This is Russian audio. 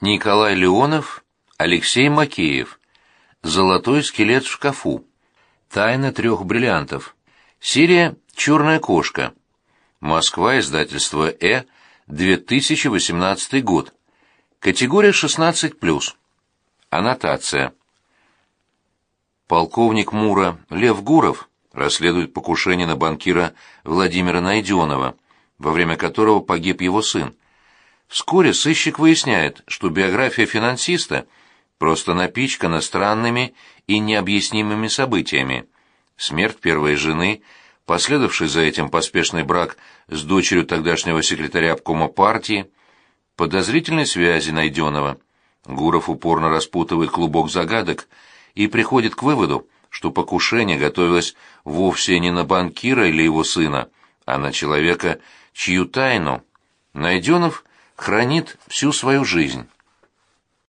Николай Леонов, Алексей Макеев. Золотой скелет в шкафу. Тайна трех бриллиантов. Серия «Черная кошка». Москва, издательство «Э», 2018 год. Категория 16+. Аннотация. Полковник МУРа Лев Гуров расследует покушение на банкира Владимира Найденова, во время которого погиб его сын. Вскоре сыщик выясняет, что биография финансиста просто напичкана странными и необъяснимыми событиями. Смерть первой жены – последовавший за этим поспешный брак с дочерью тогдашнего секретаря обкома партии, подозрительной связи найденного. Гуров упорно распутывает клубок загадок и приходит к выводу, что покушение готовилось вовсе не на банкира или его сына, а на человека, чью тайну Найденов хранит всю свою жизнь.